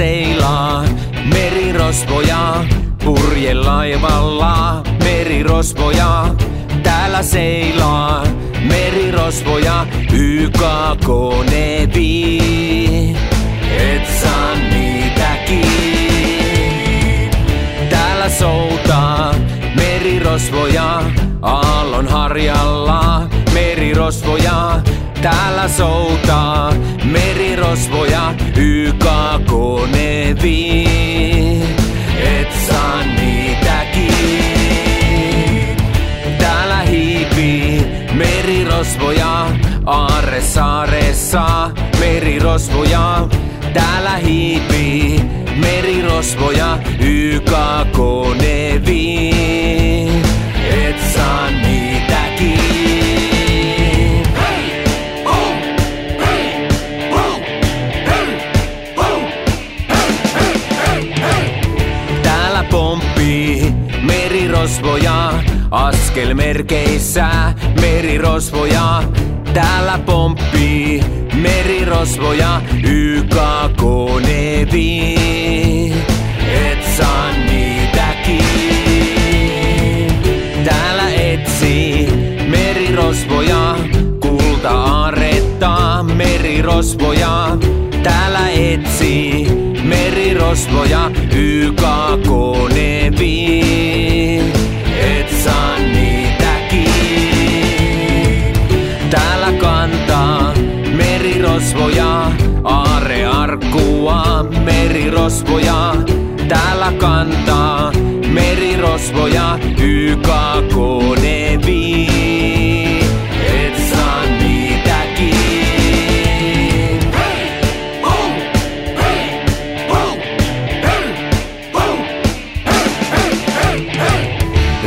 seilaa merirosvoja, purjelaivalla merirosvoja. Täällä seilaa merirosvoja, YK-kone Et saa niitä kiinni. Täällä soutaa merirosvoja, aallon harjalla merirosvoja. Täällä soutaa merirosvoja, YK-kone Et saa niitä kiinni. Täällä hiipii merirosvoja, Aare saaressa merirosvoja. Täällä hiipii merirosvoja, YK-kone Et merirosvoja, askelmerkeissä merirosvoja. Täällä pomppii merirosvoja, YK-kone Et saa niitä kiinni. Täällä etsii merirosvoja, kulta-aaretta merirosvoja. Täällä etsii merirosvoja, YK-kone Et merirosvoja, aare arkkua merirosvoja. Täällä kantaa merirosvoja, kiinni.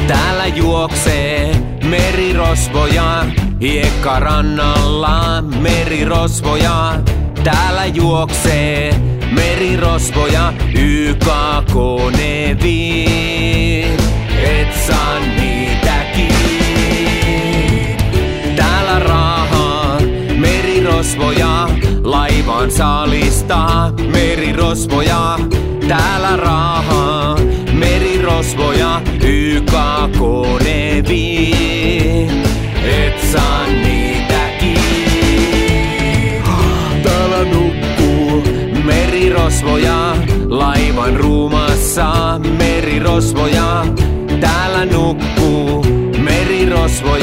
Täällä juoksee merirosvoja, hiekkarannalla merirosvoja. Täällä juoksee merirosvoja, YK-kone Et saa niitä kiinni. Täällä raahaa merirosvoja, laivaan saalistaa merirosvoja. Täällä raahaa merirosvoja, YK-kone Et saa laivan ruumassa merirosvoja. Täällä nukkuu merirosvoja,